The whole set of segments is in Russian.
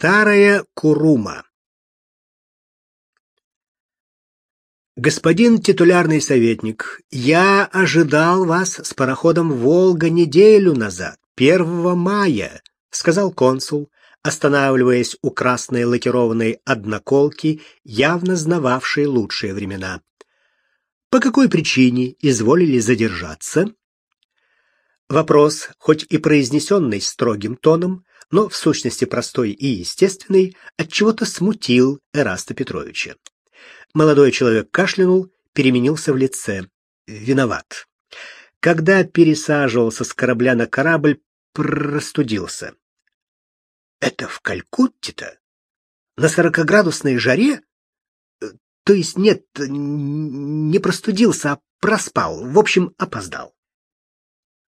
Старая Курума Господин титулярный советник, я ожидал вас с пароходом Волга неделю назад, 1 мая, сказал консул, останавливаясь у красной лакированной одноколки, явно знававшей лучшие времена. По какой причине изволили задержаться? Вопрос, хоть и произнесенный строгим тоном, но в сущности простой и естественный, от чего-то смутил Эраста Петровича. Молодой человек кашлянул, переменился в лице. Виноват. Когда пересаживался с корабля на корабль, простудился. Это в Калькутте-то? На сорокоградусной жаре? То есть нет, не простудился, а проспал. В общем, опоздал.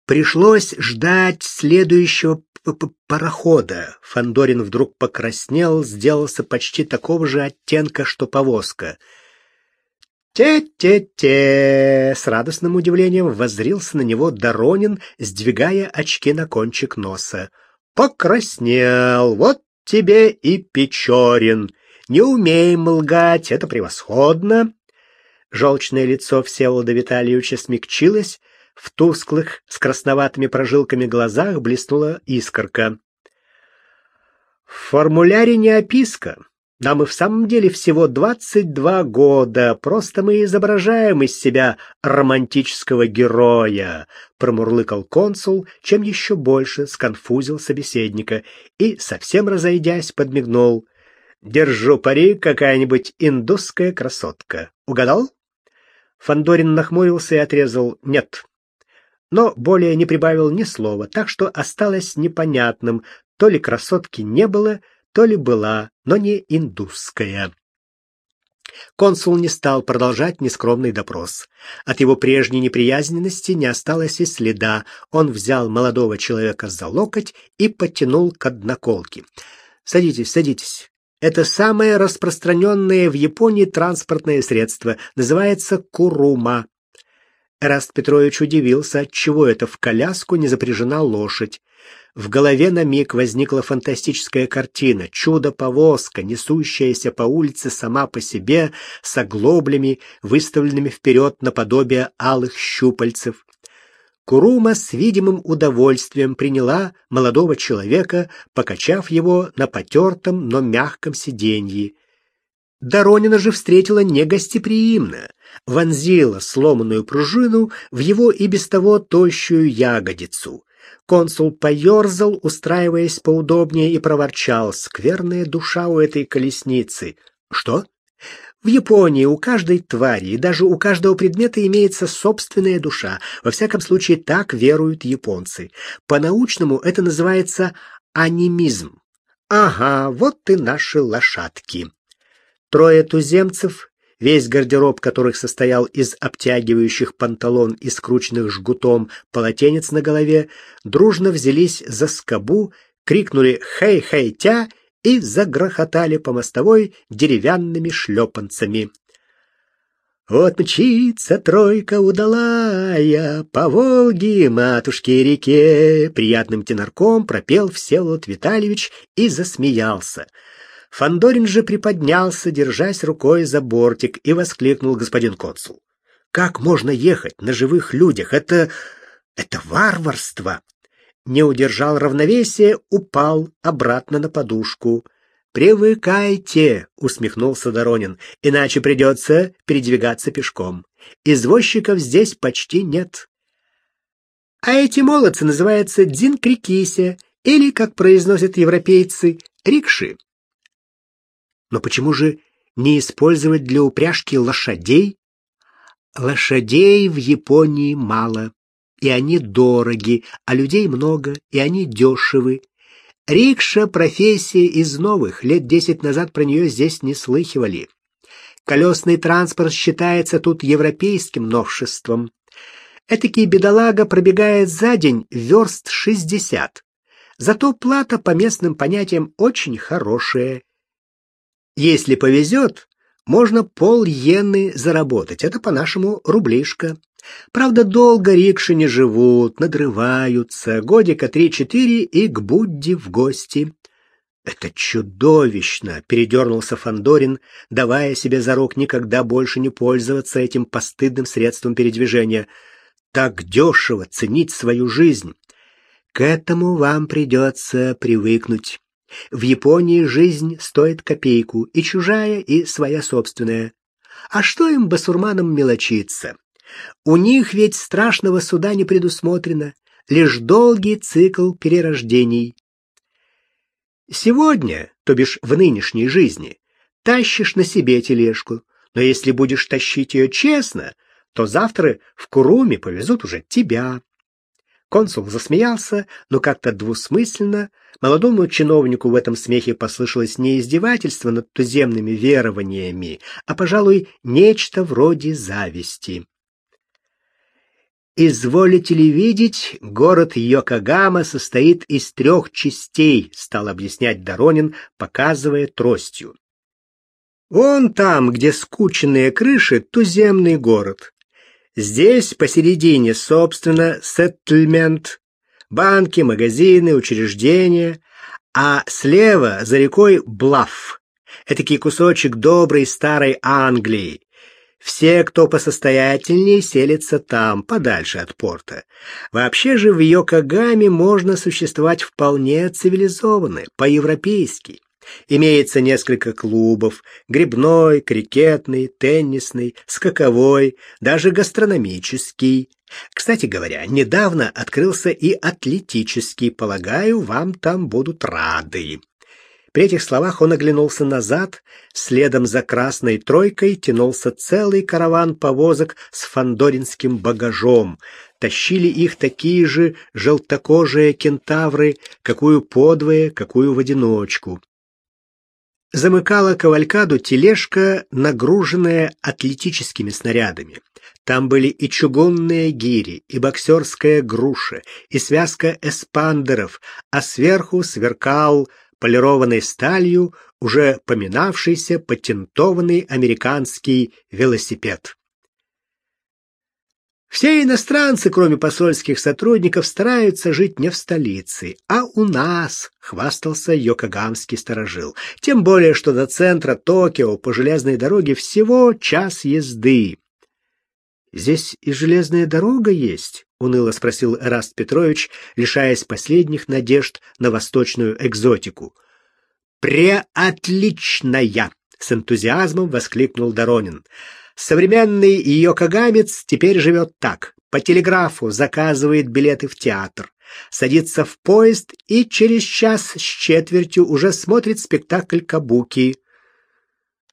Пришлось ждать следующего парохода. Фандорин вдруг покраснел, сделался почти такого же оттенка, что повозка. «Те-те-те!» — с радостным удивлением воззрился на него Доронин, сдвигая очки на кончик носа. «Покраснел! Вот тебе и Печорин! Не умеем лгать, это превосходно!» Желчное лицо Всеволода Витальевича смягчилось, в тусклых, с красноватыми прожилками глазах блеснула искорка. В формуляре не описка. Нам и в самом деле всего 22 года, просто мы изображаем из себя романтического героя, промурлыкал консул, чем еще больше сконфузил собеседника и, совсем разойдясь, подмигнул. Держу пари, какая-нибудь индусская красотка. Угадал? Фандорин нахмурился и отрезал: "Нет" но более не прибавил ни слова, так что осталось непонятным, то ли красотки не было, то ли была, но не индусская. Консул не стал продолжать нескромный допрос. От его прежней неприязненности не осталось и следа. Он взял молодого человека за локоть и потянул к одноколке. «Садитесь, садитесь. Это самое распространенное в Японии транспортное средство. Называется курума. Эраст Петрович удивился, отчего это в коляску не запряжена лошадь. В голове на миг возникла фантастическая картина: чудо-повозка, несущаяся по улице сама по себе с оглоблями, выставленными вперед наподобие алых щупальцев. Курума с видимым удовольствием приняла молодого человека, покачав его на потертом, но мягком сиденье. Доронина же встретила негостеприимно, вонзила сломанную пружину в его и без того тощую ягодицу. Консул поерзал, устраиваясь поудобнее, и проворчал: "Скверная душа у этой колесницы". Что? В Японии у каждой твари и даже у каждого предмета имеется собственная душа. Во всяком случае, так веруют японцы. По-научному это называется анимизм. Ага, вот и наши лошадки. Трое туземцев, весь гардероб которых состоял из обтягивающих панталон и скрученных жгутом полотенец на голове, дружно взялись за скобу, крикнули «Хей-хей-тя!» и загрохотали по мостовой деревянными шлепанцами. Вот мчится тройка удалая по Волге, матушке реке, приятным тенорком пропел Всеволод Витальевич и засмеялся. Фандорин же приподнялся, держась рукой за бортик, и воскликнул господин консул: "Как можно ехать на живых людях? Это это варварство!" Не удержал равновесия, упал обратно на подушку. Привыкайте, усмехнулся Доронин. Иначе придется передвигаться пешком. Извозчиков здесь почти нет. А эти молодцы называются дзинкрикисе или, как произносят европейцы, рикши. Но почему же не использовать для упряжки лошадей? Лошадей в Японии мало, и они дороги, а людей много, и они дешевы. Рикша профессия из новых, лет десять назад про нее здесь не слыхивали. Колесный транспорт считается тут европейским новшеством. Этакий бедолага пробегает за день верст шестьдесят. Зато плата по местным понятиям очень хорошая. Если повезет, можно пол йены заработать. Это по-нашему рублишка. Правда, долго рикши не живут, надрываются. Годика три-четыре и к Будде в гости. Это чудовищно, передернулся Фандорин, давая себе зарок никогда больше не пользоваться этим постыдным средством передвижения. Так дешево ценить свою жизнь. К этому вам придется привыкнуть. В Японии жизнь стоит копейку, и чужая, и своя собственная. А что им басурманам мелочиться? У них ведь страшного суда не предусмотрено, лишь долгий цикл перерождений. Сегодня, то бишь в нынешней жизни, тащишь на себе тележку, но если будешь тащить ее честно, то завтра в Куруме повезут уже тебя. Консул засмеялся, но как-то двусмысленно. Молодому чиновнику в этом смехе послышалось не издевательство над туземными верованиями, а, пожалуй, нечто вроде зависти. Изволите ли видеть, город Йокогама состоит из трех частей, стал объяснять Доронин, показывая тростью. Вон там, где скученные крыши, туземный город. Здесь посередине, собственно, сеттельмент, банки, магазины, учреждения, а слева за рекой Блаф. Этакий кусочек доброй старой Англии, все, кто посостоятельнее, селятся там, подальше от порта. Вообще же в Йокогаме можно существовать вполне цивилизованно, по-европейски. Имеется несколько клубов: грибной, крикетный, теннисный, скаковой, даже гастрономический. Кстати говоря, недавно открылся и атлетический, полагаю, вам там будут рады. При этих словах он оглянулся назад, следом за красной тройкой тянулся целый караван повозок с фандоринским багажом. Тащили их такие же желтокожие кентавры, какую подвое, какую в одиночку. Замыкала кавалькаду тележка, нагруженная атлетическими снарядами. Там были и чугунные гири, и боксерская груша, и связка эспандеров, а сверху сверкал полированной сталью уже поминавшийся патентованный американский велосипед. Все иностранцы, кроме посольских сотрудников, стараются жить не в столице, а у нас, хвастался Йокогамский сторожил. Тем более, что до центра Токио по железной дороге всего час езды. Здесь и железная дорога есть, уныло спросил Эраст Петрович, лишаясь последних надежд на восточную экзотику. Преотличная, с энтузиазмом воскликнул Доронин. Современный йокогамец теперь живет так: по телеграфу заказывает билеты в театр, садится в поезд и через час с четвертью уже смотрит спектакль кабуки.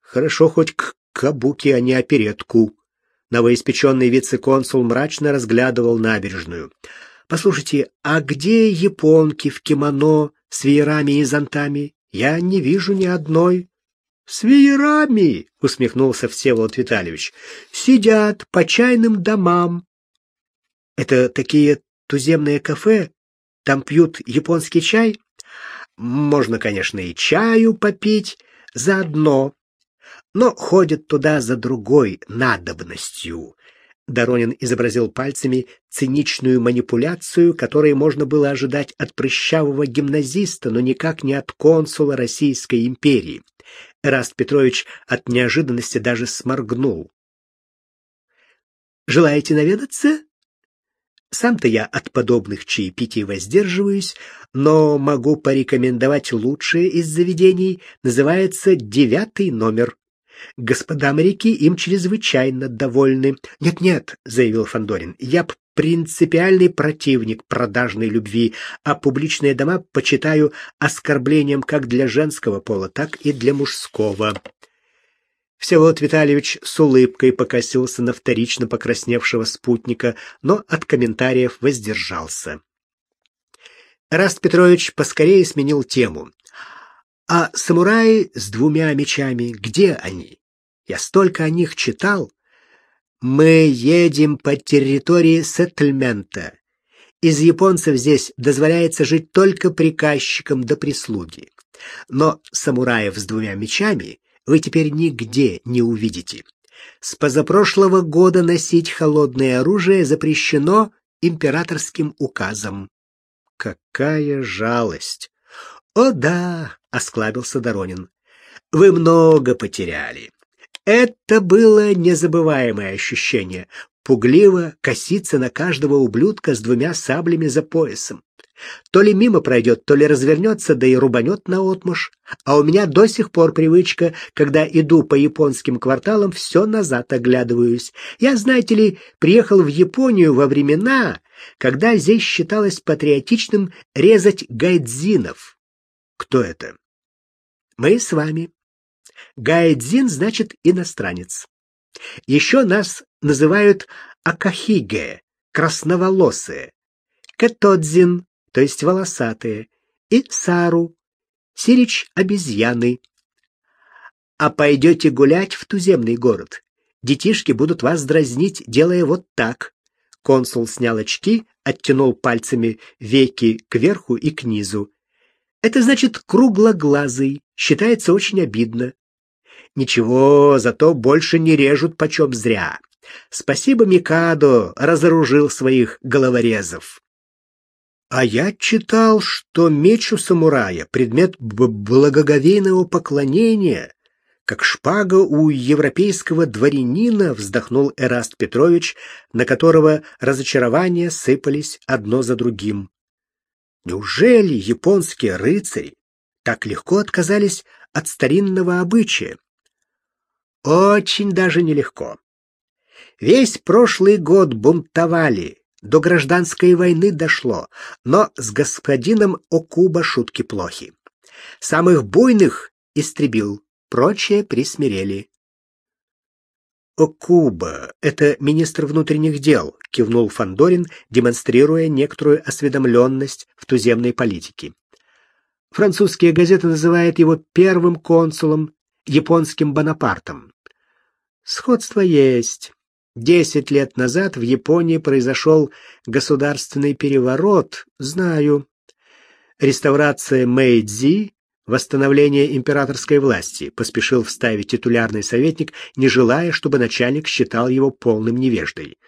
Хорошо хоть к кабуки, а не оперетку. Новоиспеченный вице-консул мрачно разглядывал набережную. Послушайте, а где японки в кимоно с веерами и зонтами? Я не вижу ни одной. С веерами, усмехнулся Всеволод Витальевич. Сидят по чайным домам. Это такие туземные кафе, там пьют японский чай. Можно, конечно, и чаю попить заодно но ходят туда за другой надобностью. Доронин изобразил пальцами циничную манипуляцию, которой можно было ожидать от прыщавого гимназиста, но никак не от консула Российской империи. Эраст Петрович от неожиданности даже сморгнул. Желаете наведаться? Сам-то я от подобных чаепитий воздерживаюсь, но могу порекомендовать лучшее из заведений, называется «Девятый номер». Господа моряки им чрезвычайно довольны. Нет-нет, заявил Фандорин. Я принципиальный противник продажной любви, а публичные дома почитаю оскорблением как для женского пола, так и для мужского. Всеволод Витальевич с улыбкой покосился на вторично покрасневшего спутника, но от комментариев воздержался. Раст Петрович поскорее сменил тему. А самураи с двумя мечами, где они? Я столько о них читал. Мы едем по территории сеттельмента. Из японцев здесь дозволяется жить только приказчикам да прислуги. Но самураев с двумя мечами вы теперь нигде не увидите. С позапрошлого года носить холодное оружие запрещено императорским указом. Какая жалость! О да, осклабился Доронин. Вы много потеряли. Это было незабываемое ощущение. Пугливо коситься на каждого ублюдка с двумя саблями за поясом. То ли мимо пройдет, то ли развернется, да и рубанет наотмашь. А у меня до сих пор привычка, когда иду по японским кварталам, все назад оглядываюсь. Я, знаете ли, приехал в Японию во времена, когда здесь считалось патриотичным резать гайдзинов. Кто это? Мы с вами. Гайдзин значит иностранец. Еще нас называют акахиге, красноволосые, кэтодзин, то есть волосатые, и сару, сирич обезьяны. А пойдете гулять в туземный город. Детишки будут вас дразнить, делая вот так. Консул снял очки, оттянул пальцами веки кверху и к низу. Это значит круглоглазый, считается очень обидно. Ничего, зато больше не режут почем зря. Спасибо Микадо разоружил своих головорезов. А я читал, что меч у самурая — предмет благоговейного поклонения, как шпага у европейского дворянина, вздохнул Эраст Петрович, на которого разочарования сыпались одно за другим. Неужели японские рыцари так легко отказались от старинного обычая? Очень даже нелегко. Весь прошлый год бунтовали, до гражданской войны дошло, но с господином Окуба шутки плохи. Самых буйных истребил, прочие присмирели. Окуба — это министр внутренних дел, кивнул Фандорин, демонстрируя некоторую осведомленность в туземной политике. Французские газеты называют его первым консулом, японским Бонапартом. Сходство есть. Десять лет назад в Японии произошел государственный переворот, знаю. Реставрация Мэйдзи, восстановление императорской власти, поспешил вставить титулярный советник, не желая, чтобы начальник считал его полным невеждой.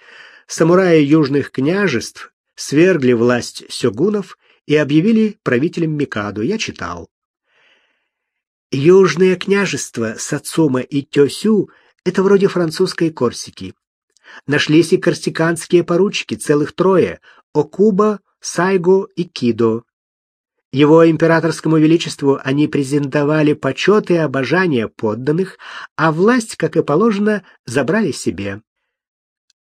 Самураи южных княжеств свергли власть сёгунов и объявили правителем Микаду. Я читал. Южное княжество Сацума и Тёсю — это вроде французской Корсики. Нашлись и корсиканские поручики, целых трое — Окуба, Сайго и Кидо. Его императорскому величеству они презентовали почет и обожание подданных, а власть, как и положено, забрали себе.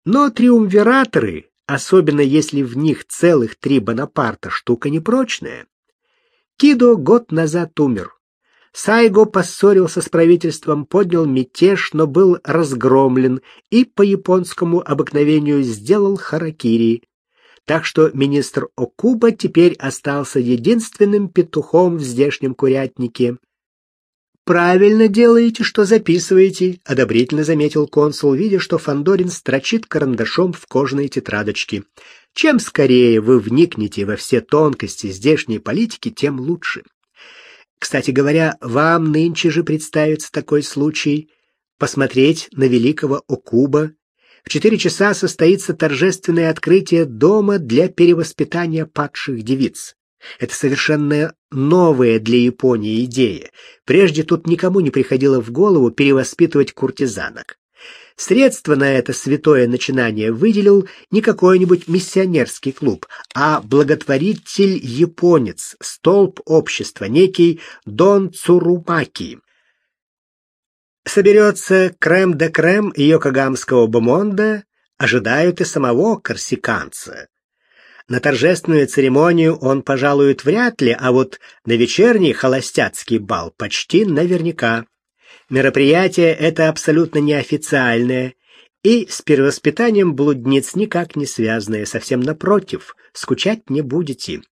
Но триумвираторы, особенно если в них целых три Бонапарта, штука непрочная. Кидо год назад умер. Сайго поссорился с правительством, поднял мятеж, но был разгромлен и по японскому обыкновению сделал харакири. Так что министр Окуба теперь остался единственным петухом в здешнем курятнике. Правильно делаете, что записываете, одобрительно заметил консул, видя, что Фандорин строчит карандашом в кожаной тетрадочке. Чем скорее вы вникнете во все тонкости здешней политики, тем лучше. Кстати говоря, вам нынче же представится такой случай посмотреть на великого Окуба. В четыре часа состоится торжественное открытие дома для перевоспитания падших девиц. Это совершенно новая для Японии идея. Прежде тут никому не приходило в голову перевоспитывать куртизанок. Средства на это святое начинание выделил не какой-нибудь миссионерский клуб, а благотворитель-японец, столб общества, некий Дон Цурумаки. Соберется крем де крем йокогамского бомонда, ожидают и самого корсиканца. На торжественную церемонию он пожалует вряд ли, а вот на вечерний холостяцкий бал почти наверняка. Мероприятие это абсолютно неофициальное и с перевоспитанием блудниц никак не связанное, совсем напротив, скучать не будете.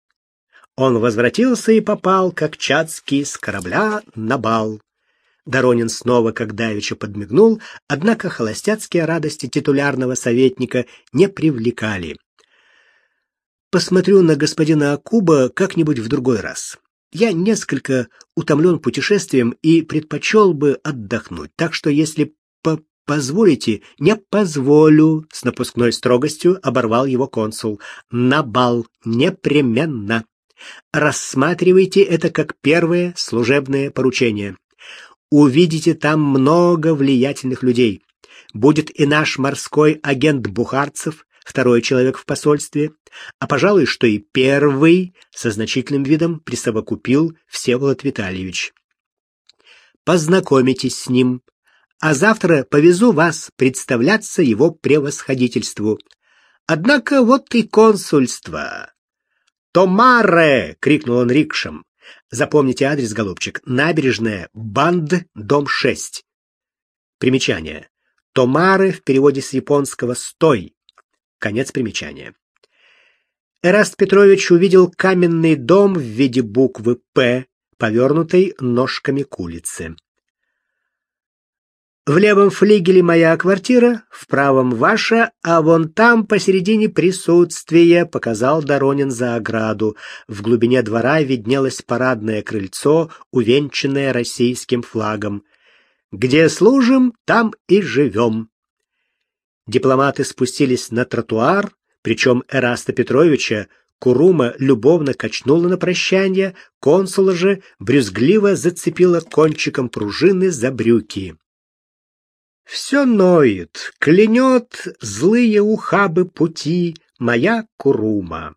Он возвратился и попал, как чацкий, с корабля на бал. Доронин снова, как давеча, подмигнул, однако холостяцкие радости титулярного советника не привлекали. «Посмотрю на господина Акуба как-нибудь в другой раз. Я несколько утомлен путешествием и предпочел бы отдохнуть, так что если по позволите, не позволю, с напускной строгостью оборвал его консул. На бал непременно. Рассматривайте это как первое служебное поручение. Увидите там много влиятельных людей. Будет и наш морской агент Бухарцев, второй человек в посольстве, а, пожалуй, что и первый со значительным видом присовокупил Всеволод Витальевич. Познакомитесь с ним, а завтра повезу вас представляться его превосходительству. Однако вот и консульство. «Томаре!» — крикнул он рикшем. Запомните адрес, голубчик. Набережная, Банд, дом 6. Примечание. Томаре в переводе с японского «стой». Конец примечания. Эраст Петрович увидел каменный дом в виде буквы «П», повернутой ножками к улице. В левом флигеле моя квартира, в правом ваша, а вон там посередине присутствие, показал Доронин за ограду. В глубине двора виднелось парадное крыльцо, увенчанное российским флагом. Где служим, там и живем. Дипломаты спустились на тротуар, причем Эраста Петровича Курума любовно качнула на прощание, консула же брюзгливо зацепила кончиком пружины за брюки. Все ноет, клянет злые ухабы пути моя Курума.